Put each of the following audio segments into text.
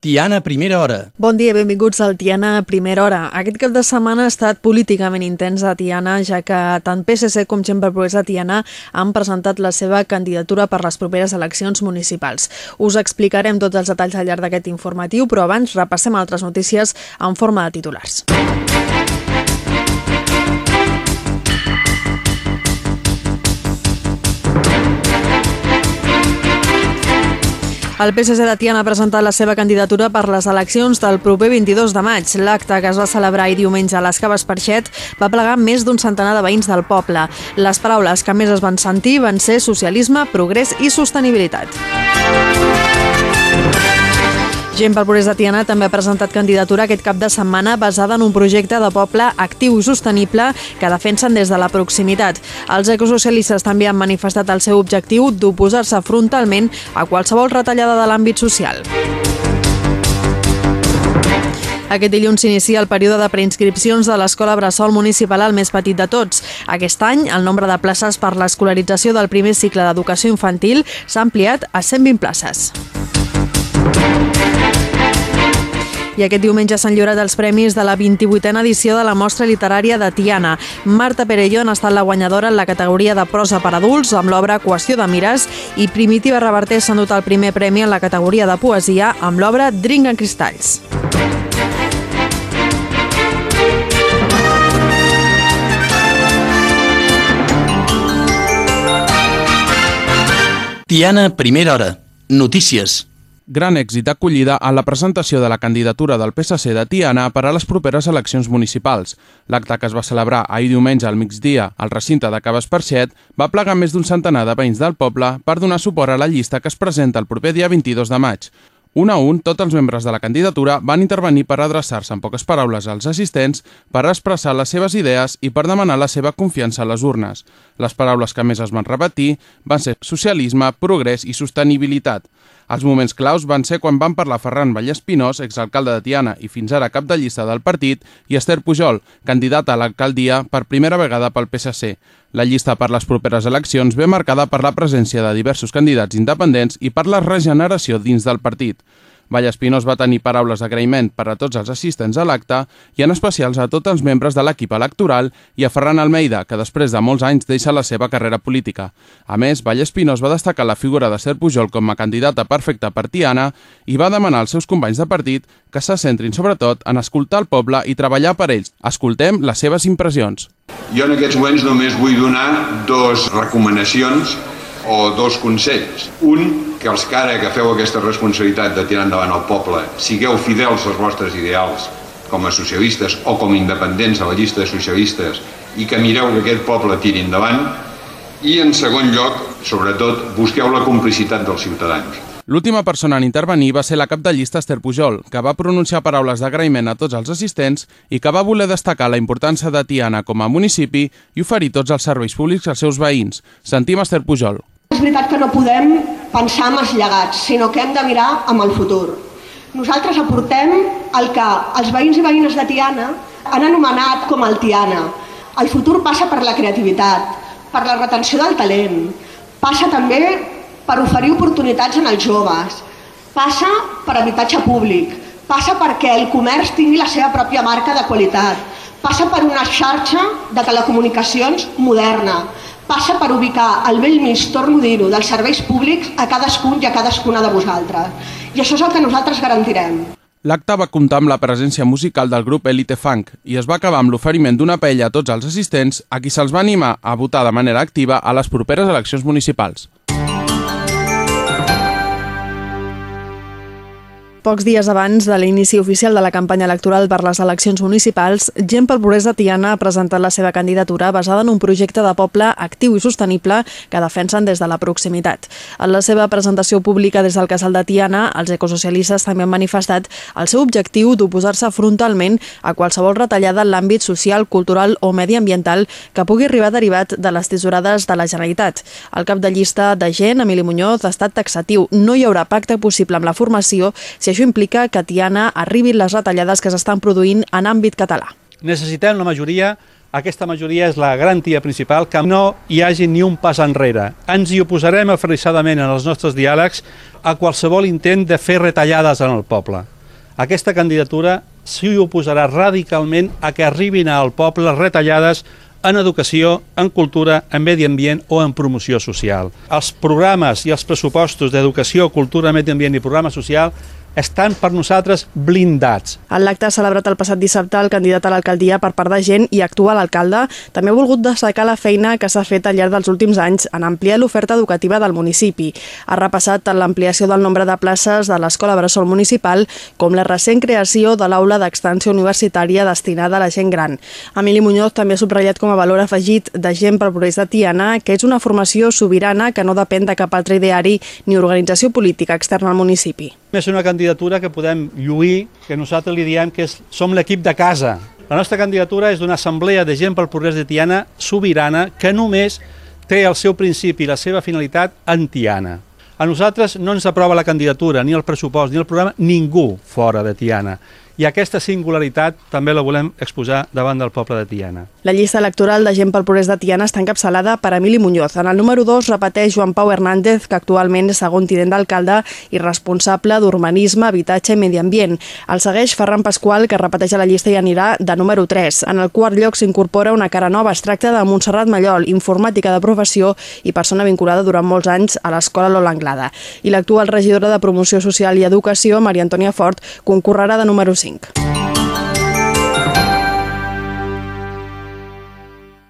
Tiana, primera hora. Bon dia, benvinguts al Tiana Primera Hora. Aquest cap de setmana ha estat políticament intens a Tiana, ja que tant PSC com Gent per Progrés a Tiana han presentat la seva candidatura per les properes eleccions municipals. Us explicarem tots els detalls al llarg d'aquest informatiu, però abans repassem altres notícies en forma de titulars. El PSC de Tiana ha presentat la seva candidatura per les eleccions del proper 22 de maig. L'acte que es va celebrar ahir diumenge a les Caves Perxet va plegar més d'un centenar de veïns del poble. Les paraules que més es van sentir van ser socialisme, progrés i sostenibilitat. Gent pel Progrés de Tiana també ha presentat candidatura aquest cap de setmana basada en un projecte de poble actiu i sostenible que defensen des de la proximitat. Els ecosocialistes també han manifestat el seu objectiu d'oposar-se frontalment a qualsevol retallada de l'àmbit social. Aquest dilluns s'inicia el període de preinscripcions de l'Escola Bressol Municipal al més petit de tots. Aquest any, el nombre de places per l'escolarització del primer cicle d'educació infantil s'ha ampliat a 120 places. I aquest diumenge s'han lliurat els premis de la 28a edició de la Mostra Literària de Tiana. Marta Perellón ha estat la guanyadora en la categoria de prosa per adults amb l'obra Qüestió de Mires i Primitiva Reverter s'ha endut el primer premi en la categoria de poesia amb l'obra Drink en cristalls. Tiana, primera hora. Notícies. Gran èxit d'acollida a la presentació de la candidatura del PSC de Tiana per a les properes eleccions municipals. L'acte que es va celebrar ahir diumenge al migdia al recinte de Caves Perxet va plegar més d'un centenar de veïns del poble per donar suport a la llista que es presenta el proper dia 22 de maig. Un a un, tots els membres de la candidatura van intervenir per adreçar-se en poques paraules als assistents, per expressar les seves idees i per demanar la seva confiança a les urnes. Les paraules que més es van repetir van ser socialisme, progrés i sostenibilitat. Els moments claus van ser quan van parlar Ferran Vallespinós, exalcalde de Tiana i fins ara cap de llista del partit, i Esther Pujol, candidata a l'alcaldia per primera vegada pel PSC. La llista per les properes eleccions ve marcada per la presència de diversos candidats independents i per la regeneració dins del partit. Vallespinós va tenir paraules d'agraïment per a tots els assistents a l'acte i en especials a tots els membres de l'equip electoral i a Ferran Almeida, que després de molts anys deixa la seva carrera política. A més, Vallespinós va destacar la figura de Ser Pujol com a candidata perfecta per Tiana i va demanar als seus companys de partit que se centrin sobretot en escoltar el poble i treballar per ells. Escoltem les seves impressions. Jo en aquests moments només vull donar dos recomanacions o dos consells. Un, que els que ara agafeu aquesta responsabilitat de tirar endavant el poble, sigueu fidels als vostres ideals com a socialistes o com a independents a la llista de socialistes i que mireu que aquest poble tiri endavant i en segon lloc, sobretot, busqueu la complicitat dels ciutadans. L'última persona en intervenir va ser la cap de llista Esther Pujol, que va pronunciar paraules d'agraïment a tots els assistents i que va voler destacar la importància de Tiana com a municipi i oferir tots els serveis públics als seus veïns. Sentim Esther Pujol. És veritat que no podem pensar en els llegats, sinó que hem de mirar amb el futur. Nosaltres aportem el que els veïns i veïnes de Tiana han anomenat com el Tiana. El futur passa per la creativitat, per la retenció del talent, passa també per oferir oportunitats en els joves, passa per habitatge públic, passa perquè el comerç tingui la seva pròpia marca de qualitat, passa per una xarxa de telecomunicacions moderna, passa per ubicar el vell mig, torno a dir-ho, dels serveis públics a cadascun i a cadascuna de vosaltres. I això és el que nosaltres garantirem. L'acte va comptar amb la presència musical del grup Elite Funk i es va acabar amb l'oferiment d'una paella a tots els assistents a qui se'ls va animar a votar de manera activa a les properes eleccions municipals. Pocs dies abans de l'inici oficial de la campanya electoral per les eleccions municipals, Gent pel Progrés de Tiana ha presentat la seva candidatura basada en un projecte de poble actiu i sostenible que defensen des de la proximitat. En la seva presentació pública des del casal de Tiana, els ecosocialistes també han manifestat el seu objectiu d'oposar-se frontalment a qualsevol retallada en l'àmbit social, cultural o mediambiental que pugui arribar derivat de les tisorades de la Generalitat. El cap de llista de Gent, Emili Muñoz, ha estat taxatiu. No hi haurà pacte possible amb la formació si això implica que Tiana arribin les retallades que s'estan produint en àmbit català. Necessitem la majoria, aquesta majoria és la garantia principal, que no hi hagi ni un pas enrere. Ens hi oposarem aferrissadament en els nostres diàlegs a qualsevol intent de fer retallades en el poble. Aquesta candidatura s'hi oposarà radicalment a que arribin al poble retallades en educació, en cultura, en medi ambient o en promoció social. Els programes i els pressupostos d'educació, cultura, medi ambient i programa social estan per nosaltres blindats. En l'acte celebrat el passat dissabte, el candidat a l'alcaldia per part de gent i actual alcalde també ha volgut destacar la feina que s'ha fet al llarg dels últims anys en ampliar l'oferta educativa del municipi. Ha repassat tant l'ampliació del nombre de places de l'Escola Bressol Municipal com la recent creació de l'aula d'extensió universitària destinada a la gent gran. Emili Muñoz també ha subratllat com a valor afegit de gent pel progrés de Tiana que és una formació sobirana que no depèn de cap altre ideari ni organització política externa al municipi. És una candidatura que podem lluir, que nosaltres li diem que és, som l'equip de casa. La nostra candidatura és d'una assemblea de gent pel progrés de Tiana sobirana que només té el seu principi i la seva finalitat en Tiana. A nosaltres no ens aprova la candidatura, ni el pressupost, ni el programa, ningú fora de Tiana i aquesta singularitat també la volem exposar davant del poble de Tiana. La llista electoral de Gent pel Progrés de Tiana està encapçalada per Emili Muñoz. En el número 2 repeteix Joan Pau Hernández, que actualment és segon tinent d'alcalde i responsable d'urbanisme, habitatge i medi ambient. El segueix Ferran Pasqual, que repeteix a la llista i anirà de número 3. En el quart lloc s'incorpora una cara nova. Es tracta de Montserrat Mallol, informàtica de professió i persona vinculada durant molts anys a l'Escola Lola Anglada. I l'actual regidora de Promoció Social i Educació, Maria Antònia Fort, concorrerà de número 5. 5.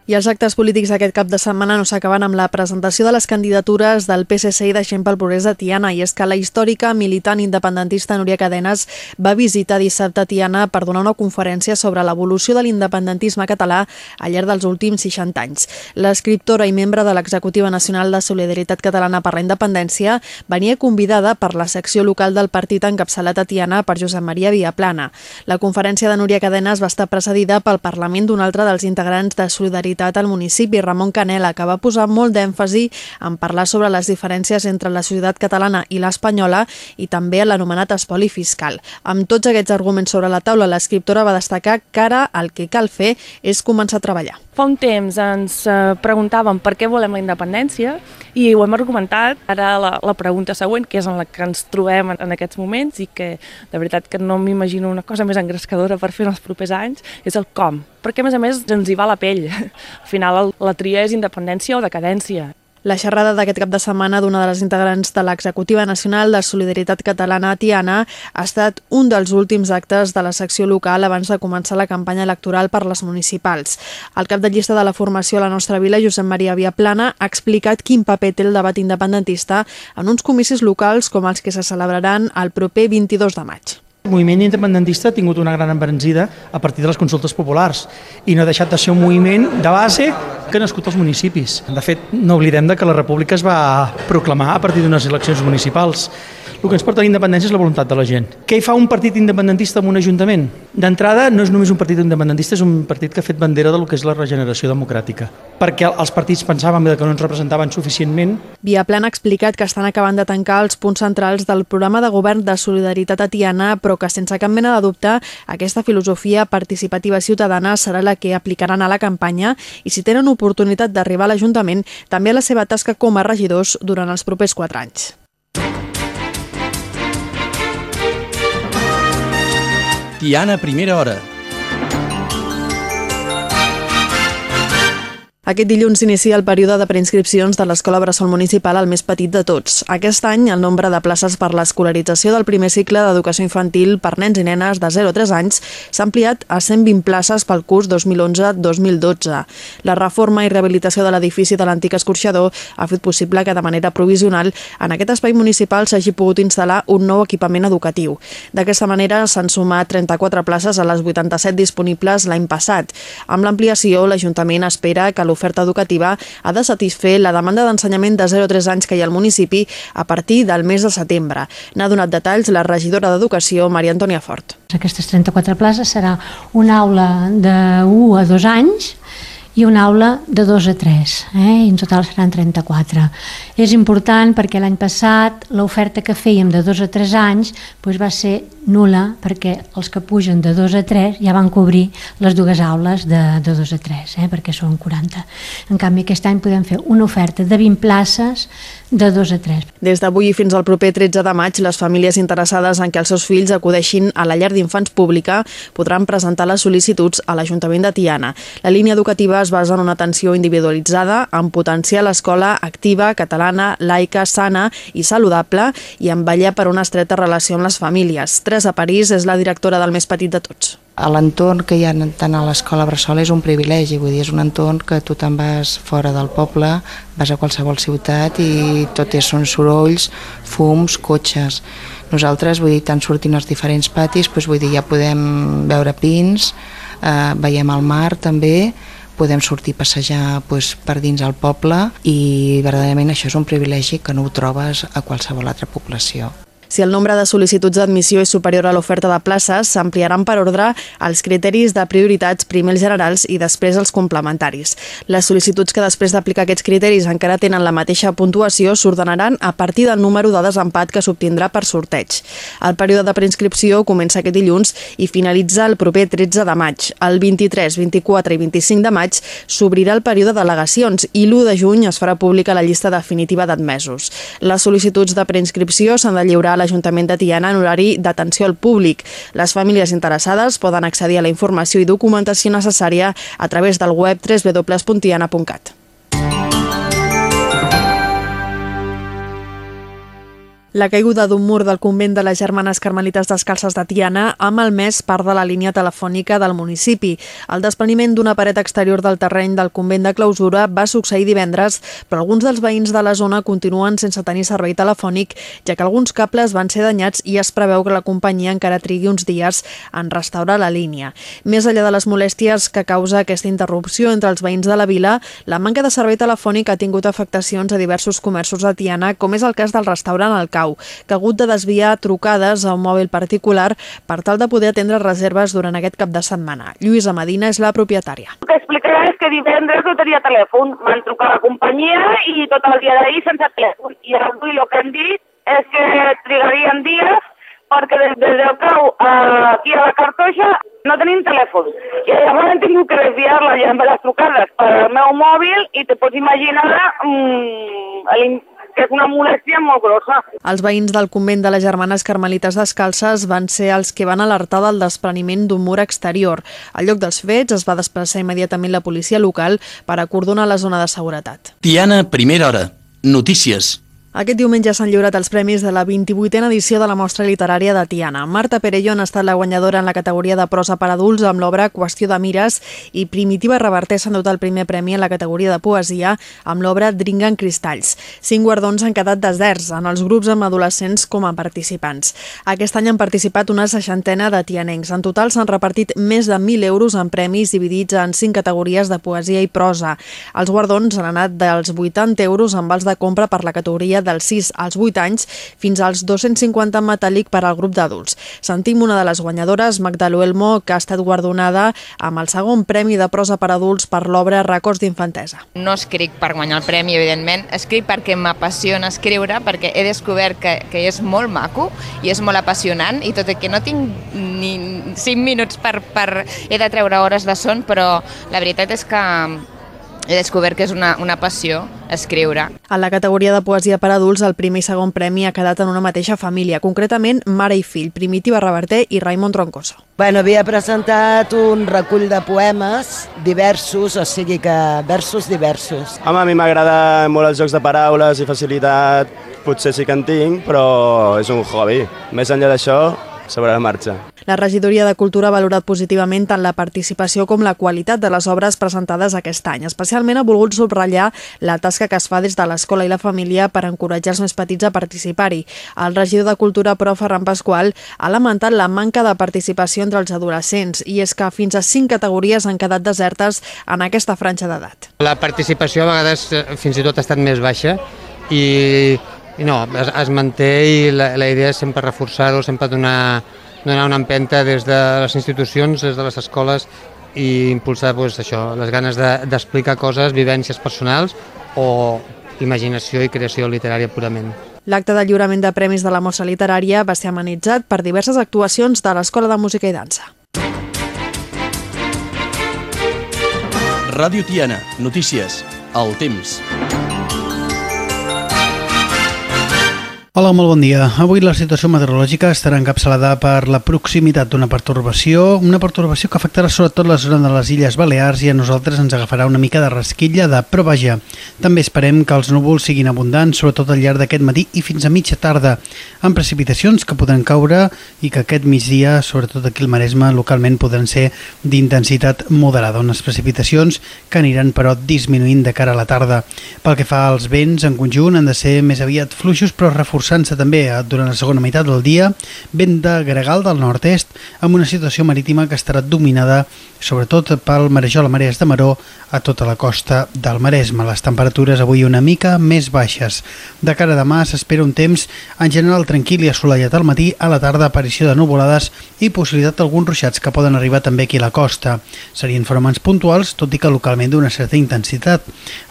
I els actes polítics d'aquest cap de setmana no s'acaben amb la presentació de les candidatures del PSC i de Gent pel Progrés de Tiana, i és que la històrica militant independentista Núria Cadenes va visitar dissabte Tiana per donar una conferència sobre l'evolució de l'independentisme català al llarg dels últims 60 anys. L'escriptora i membre de l'Executiva Nacional de Solidaritat Catalana per la Independència venia convidada per la secció local del partit encapçalat a Tiana per Josep Maria Viaplana. La conferència de Núria Cadenes va estar precedida pel Parlament d'un altre dels integrants de Solidaritat Solidaritat al municipi, Ramon Canela, que va posar molt d'èmfasi en parlar sobre les diferències entre la societat catalana i l'espanyola i també l'anomenat espoli fiscal. Amb tots aquests arguments sobre la taula, l'escriptora va destacar que ara el que cal fer és començar a treballar. Fa un temps ens eh, preguntàvem per què volem la independència i ho hem argumentat. Ara la, la pregunta següent, que és en la que ens trobem en, en aquests moments i que de veritat que no m'imagino una cosa més engrescadora per fer en els propers anys, és el com. Perquè a més a més ens hi va la pell. Al final la tria és independència o decadència. La xerrada d'aquest cap de setmana d'una de les integrants de l'Executiva Nacional de Solidaritat Catalana Tiana ha estat un dels últims actes de la secció local abans de començar la campanya electoral per les municipals. El cap de llista de la formació a la nostra vila, Josep Maria Viaplana, ha explicat quin paper té el debat independentista en uns comicis locals com els que se celebraran el proper 22 de maig. El moviment independentista ha tingut una gran embranzida a partir de les consultes populars i no ha deixat de ser un moviment de base que ha nascut als municipis. De fet, no oblidem de que la república es va proclamar a partir d'unes eleccions municipals el que ens porta a la independència és la voluntat de la gent. Què hi fa un partit independentista en un ajuntament? D'entrada, no és només un partit independentista, és un partit que ha fet bandera del que és la regeneració democràtica. Perquè els partits pensàvem que no ens representaven suficientment. Viaplan ha explicat que estan acabant de tancar els punts centrals del programa de govern de solidaritat atiana, però que sense cap mena de dubte aquesta filosofia participativa ciutadana serà la que aplicaran a la campanya i si tenen oportunitat d'arribar a l'Ajuntament, també a la seva tasca com a regidors durant els propers quatre anys. Tiana Primera Hora Aquest dilluns s'inicia el període de preinscripcions de l'Escola Bressol Municipal al més petit de tots. Aquest any, el nombre de places per l'escolarització del primer cicle d'educació infantil per nens i nenes de 0 a 3 anys s'ha ampliat a 120 places pel curs 2011-2012. La reforma i rehabilitació de l'edifici de l'antic escorxador ha fet possible que de manera provisional en aquest espai municipal s'hagi pogut instal·lar un nou equipament educatiu. D'aquesta manera s'han sumat 34 places a les 87 disponibles l'any passat. Amb l'ampliació, l'Ajuntament espera que l'oferta l'oferta educativa ha de satisfer la demanda d'ensenyament de 0 a 3 anys que hi ha al municipi a partir del mes de setembre. N'ha donat detalls la regidora d'Educació, Maria Antònia Fort. Aquestes 34 places serà una aula de 1 a 2 anys i una aula de 2 a 3, eh? i en total seran 34. És important perquè l'any passat l'oferta que fèiem de 2 a 3 anys doncs va ser nula perquè els que pugen de 2 a 3 ja van cobrir les dues aules de, de 2 a 3, eh? perquè són 40. En canvi, aquest any podem fer una oferta de 20 places de 2 a 3. Des d'avui fins al proper 13 de maig, les famílies interessades en que els seus fills acudeixin a la llar d'infants pública podran presentar les sol·licituds a l'Ajuntament de Tiana. La línia educativa es basa en una atenció individualitzada, en potenciar l'escola activa, catalana, laica, sana i saludable i en vetllar per una estreta relació amb les famílies. Teresa París és la directora del més petit de tots l'entorn que hi ha tant a l'escola Bressol és un privilegi, vull dir, és un entorn que tu te'n vas fora del poble, vas a qualsevol ciutat i tot és, són sorolls, fums, cotxes. Nosaltres, vull dir, tant sortint als diferents patis, doncs, vull dir, ja podem veure pins, eh, veiem el mar també, podem sortir a passejar doncs, per dins el poble i verdaderament això és un privilegi que no ho trobes a qualsevol altra població. Si el nombre de sol·licituds d'admissió és superior a l'oferta de places, s'ampliaran per ordre els criteris de prioritats primer els generals i després els complementaris. Les sol·licituds que després d'aplicar aquests criteris encara tenen la mateixa puntuació s'ordenaran a partir del número de desempat que s'obtindrà per sorteig. El període de preinscripció comença aquest dilluns i finalitza el proper 13 de maig. El 23, 24 i 25 de maig s'obrirà el període de delegacions i l'1 de juny es farà pública la llista definitiva d'admesos. Les sol·licituds de preinscripció s'han de lliurar l'Ajuntament de Tiana en horari d'atenció al públic. Les famílies interessades poden accedir a la informació i documentació necessària a través del web www.tiana.cat. La caiguda d'un mur del convent de les Germanes Carmelites Descalces de Tiana ha malmès part de la línia telefònica del municipi. El despreniment d'una paret exterior del terreny del convent de clausura va succeir divendres, però alguns dels veïns de la zona continuen sense tenir servei telefònic, ja que alguns cables van ser danyats i es preveu que la companyia encara trigui uns dies en restaurar la línia. Més enllà de les molèsties que causa aquesta interrupció entre els veïns de la vila, la manca de servei telefònic ha tingut afectacions a diversos comerços de Tiana, com és el cas del restaurant El Cau, que ha hagut de desviar trucades a un mòbil particular per tal de poder atendre reserves durant aquest cap de setmana. Lluïsa Medina és la propietària. El que explicarà és que divendres no tenia telèfon. Van trucar a la companyia i tot el dia d'ahir sense telèfon. I avui el que hem dit és que trigarien dies perquè des, del cau aquí a la cartoixa no tenim telèfon. I llavors hem tingut que desviar la les trucades per al meu mòbil i te pots imaginar mmm, que és una molèstia molt grossa. Els veïns del convent de les Germanes Carmelites Descalces van ser els que van alertar del despreniment d'un mur exterior. Al lloc dels fets es va desplaçar immediatament la policia local per acordonar la zona de seguretat. Tiana, primera hora. Notícies. Aquest diumenge s'han lliurat els premis de la 28a edició de la Mostra Literària de Tiana. Marta Perellón ha estat la guanyadora en la categoria de prosa per adults amb l'obra Qüestió de Mires i Primitiva Reverter s'han dut el primer premi en la categoria de poesia amb l'obra Dringuen Cristalls. Cinc guardons han quedat deserts en els grups amb adolescents com a participants. Aquest any han participat una seixantena de tianencs. En total s'han repartit més de 1.000 euros en premis dividits en cinc categories de poesia i prosa. Els guardons han anat dels 80 euros en vals de compra per la categoria dels 6 als 8 anys fins als 250 en metàl·lic per al grup d'adults. Sentim una de les guanyadores, Magdalú Elmo, que ha estat guardonada amb el segon premi de prosa per adults per l'obra Records d'infantesa. No escric per guanyar el premi, evidentment, escric perquè m'apassiona escriure, perquè he descobert que, que és molt maco i és molt apassionant i tot i que no tinc ni 5 minuts per, per... he de treure hores de son, però la veritat és que he descobert que és una, una passió escriure. A la categoria de poesia per adults, el primer i segon premi ha quedat en una mateixa família, concretament mare i fill, Primitiva Reverter i Raimon Troncoso. Bueno, havia presentat un recull de poemes diversos, o sigui que versos diversos. Home, a mi m'agrada molt els jocs de paraules i facilitat, potser sí que en tinc, però és un hobby. Més enllà d'això, sobre la marxa. La regidoria de Cultura ha valorat positivament tant la participació com la qualitat de les obres presentades aquest any. Especialment ha volgut subratllar la tasca que es fa des de l'escola i la família per encoratjar els més petits a participar-hi. El regidor de Cultura, però, Ferran Pasqual, ha lamentat la manca de participació entre els adolescents i és que fins a cinc categories han quedat desertes en aquesta franja d'edat. La participació a vegades eh, fins i tot ha estat més baixa i i no, es, es manté i la, la idea és sempre reforçar-ho, sempre donar, donar una empenta des de les institucions, des de les escoles i impulsar pues, això, les ganes d'explicar de, coses, vivències personals o imaginació i creació literària purament. L'acte de lliurament de premis de la Mossa Literària va ser amenitzat per diverses actuacions de l'Escola de Música i Dansa. Ràdio Tiana, notícies, el temps. Hola, molt bon dia. Avui la situació meteorològica estarà encapçalada per la proximitat d'una pertorbació, una pertorbació que afectarà sobretot la zona de les Illes Balears i a nosaltres ens agafarà una mica de rasquilla de però vaja. També esperem que els núvols siguin abundants, sobretot al llarg d'aquest matí i fins a mitja tarda, amb precipitacions que podran caure i que aquest migdia, sobretot aquí al Maresme, localment podran ser d'intensitat moderada, unes precipitacions que aniran però disminuint de cara a la tarda. Pel que fa als vents, en conjunt han de ser més aviat fluixos però reforçats reforçant-se també durant la segona meitat del dia, vent de gregal del nord-est, amb una situació marítima que estarà dominada sobretot pel marejol a marees de maró a tota la costa del Maresme. Les temperatures avui una mica més baixes. De cara a demà s'espera un temps en general tranquil i assolellat al matí, a la tarda aparició de nuvolades i possibilitat d'alguns ruixats que poden arribar també aquí a la costa. Serien fenòmens puntuals, tot i que localment d'una certa intensitat.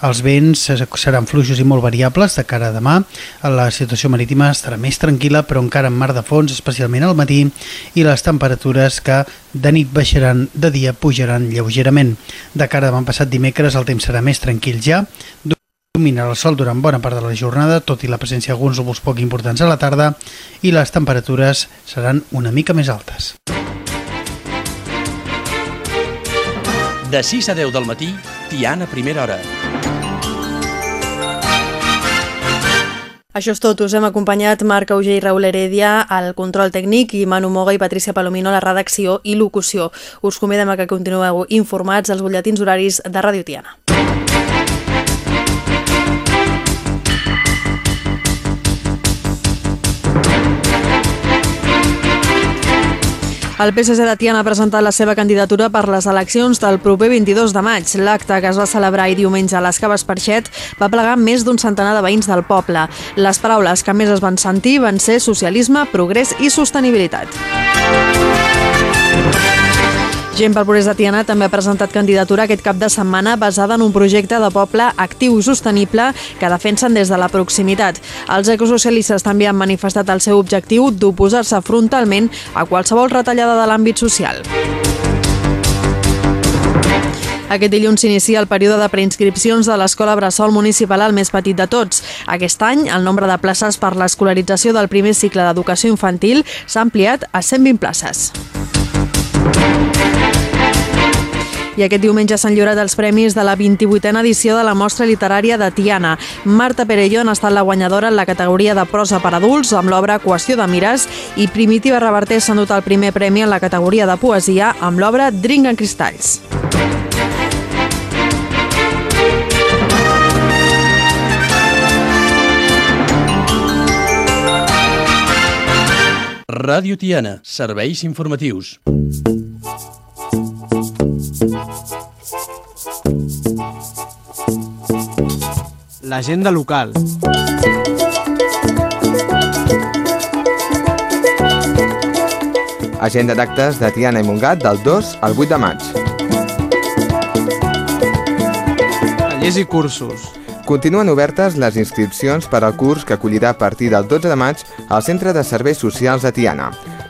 Els vents seran fluixos i molt variables de cara a demà. La situació marítima marítima estarà més tranquil·la, però encara en mar de fons, especialment al matí, i les temperatures que de nit baixaran, de dia pujaran lleugerament. De cara a demà passat dimecres el temps serà més tranquil ja, dominarà el sol durant bona part de la jornada, tot i la presència d'alguns núvols poc importants a la tarda, i les temperatures seran una mica més altes. De 6 a 10 del matí, Tiana Primera Hora. Això és tot. Us hem acompanyat Marc Auger i Raül Heredia al control tècnic i Manu Moga i Patricia Palomino a la redacció i locució. Us convidem a que continueu informats als butlletins horaris de Ràdio Tiana. El PSC de Tiana ha presentat la seva candidatura per les eleccions del proper 22 de maig. L'acte que es va celebrar ahir diumenge a les Caves Perxet va plegar més d'un centenar de veïns del poble. Les paraules que més es van sentir van ser socialisme, progrés i sostenibilitat. Gent pel Progrés de Tiana també ha presentat candidatura aquest cap de setmana basada en un projecte de poble actiu i sostenible que defensen des de la proximitat. Els ecosocialistes també han manifestat el seu objectiu d'oposar-se frontalment a qualsevol retallada de l'àmbit social. Aquest dilluns s'inicia el període de preinscripcions de l'Escola Bressol Municipal al més petit de tots. Aquest any, el nombre de places per l'escolarització del primer cicle d'educació infantil s'ha ampliat a 120 places. I aquest diumenge s'han lliurat els premis de la 28a edició de la Mostra Literària de Tiana. Marta Perellón ha estat la guanyadora en la categoria de prosa per adults amb l'obra Qüestió de Mires i Primitiva Reverter s'ha endut el primer premi en la categoria de poesia amb l'obra Drink en cristalls. Ràdio Tiana, serveis informatius. L'agenda local. Agenda d'actes de Tiana i Montgat del 2 al 8 de maig. Tallers i cursos. Continuen obertes les inscripcions per al curs que acollirà a partir del 12 de maig al Centre de Serveis Socials de Tiana.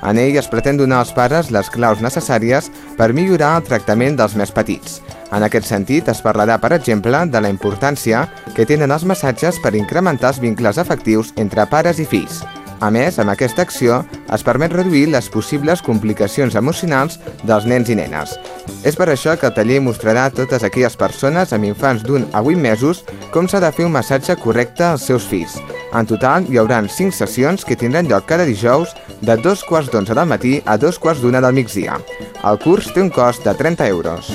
En ell es pretén donar als pares les claus necessàries per millorar el tractament dels més petits. En aquest sentit, es parlarà, per exemple, de la importància que tenen els massatges per incrementar els vincles afectius entre pares i fills. A més, amb aquesta acció es permet reduir les possibles complicacions emocionals dels nens i nenes. És per això que el taller mostrarà a totes aquelles persones amb infants d'un a 8 mesos com s'ha de fer un massatge correcte als seus fills. En total, hi haurà 5 sessions que tindran lloc cada dijous de dos quarts d'onze del matí a dos quarts d'una del migdia. El curs té un cost de 30 euros.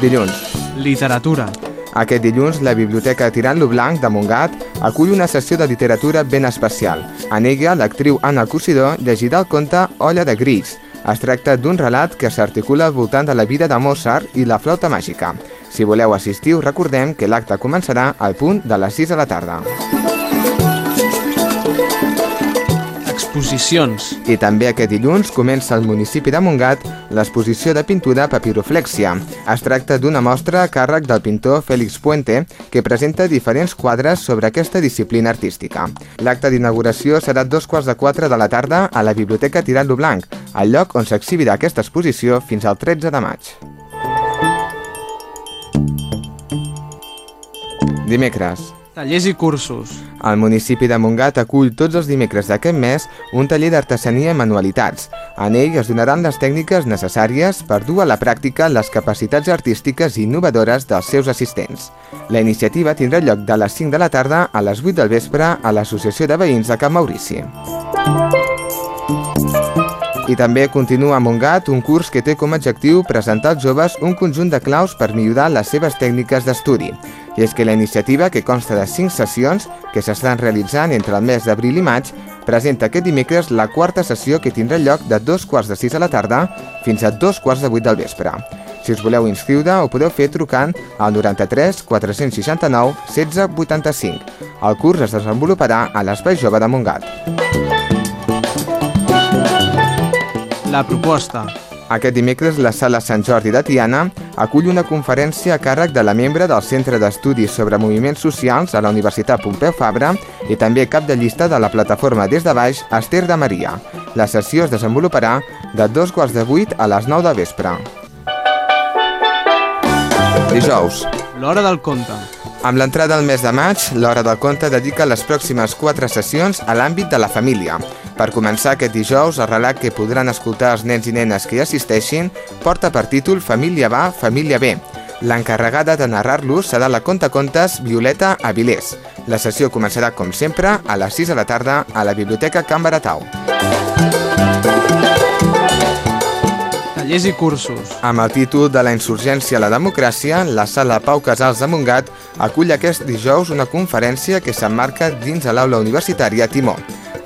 Dilluns. Literatura. Aquest dilluns, la Biblioteca Tirant-lo Blanc de Montgat acull una sessió de literatura ben especial. En ella, l'actriu Anna Cosidor llegirà el conte Olla de Gris. Es tracta d'un relat que s'articula al voltant de la vida de Mozart i la flauta màgica. Si voleu assistir, recordem que l'acte començarà al punt de les 6 de la tarda. Exposicions. I també aquest dilluns comença al municipi de Montgat l'exposició de pintura Papiroflexia. Es tracta d'una mostra a càrrec del pintor Félix Puente que presenta diferents quadres sobre aquesta disciplina artística. L'acte d'inauguració serà a dos quarts de quatre de la tarda a la Biblioteca Tirat lo Blanc, el lloc on s'exhibirà aquesta exposició fins al 13 de maig. Dimecres. Tallers i cursos. El municipi de Montgat acull tots els dimecres d'aquest mes un taller d'artesania i manualitats. En ell es donaran les tècniques necessàries per dur a la pràctica les capacitats artístiques i innovadores dels seus assistents. La iniciativa tindrà lloc de les 5 de la tarda a les 8 del vespre a l'Associació de Veïns de Camp Maurici. I també continua a Montgat un curs que té com a objectiu presentar als joves un conjunt de claus per millorar les seves tècniques d'estudi. I és que la iniciativa, que consta de 5 sessions que s'estan realitzant entre el mes d'abril i maig, presenta aquest dimecres la quarta sessió que tindrà lloc de dos quarts de 6 a la tarda fins a dos quarts de 8 del vespre. Si us voleu inscriure, ho podeu fer trucant al 93 469 16 85. El curs es desenvoluparà a l'Espai Jove de Montgat. La proposta. Aquest dimecres la Sala Sant Jordi de Tiana acull una conferència a càrrec de la membre del Centre d'Estudis sobre Moviments Socials a la Universitat Pompeu Fabra i també cap de llista de la plataforma Des de Baix, Esther de Maria. La sessió es desenvoluparà de dos quarts de vuit a les 9 de vespre. Dijous. L'hora del conte. Amb l'entrada del mes de maig, l'Hora del Conte dedica les pròximes quatre sessions a l'àmbit de la família. Per començar aquest dijous, el relat que podran escoltar els nens i nenes que hi assisteixin porta per títol Família va, família bé. L'encarregada de narrar-los serà la contacontes Violeta Avilés. La sessió començarà, com sempre, a les 6 de la tarda a la Biblioteca Can Baratau. Tallers i cursos. Amb el títol de la insurgència a la democràcia, la sala Pau Casals de Montgat acull aquest dijous una conferència que s'emmarca dins de l'aula universitària Timó.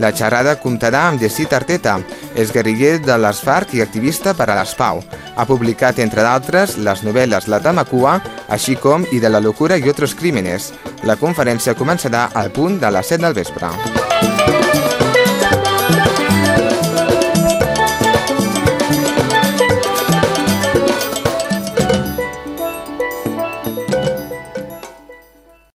La xerrada comptarà amb Jessit Arteta, és guerriller de les FARC i activista per a l'Espau. Ha publicat, entre d'altres, les novel·les La Tamacua, així com I de la locura i otros crímenes. La conferència començarà al punt de les 7 del vespre.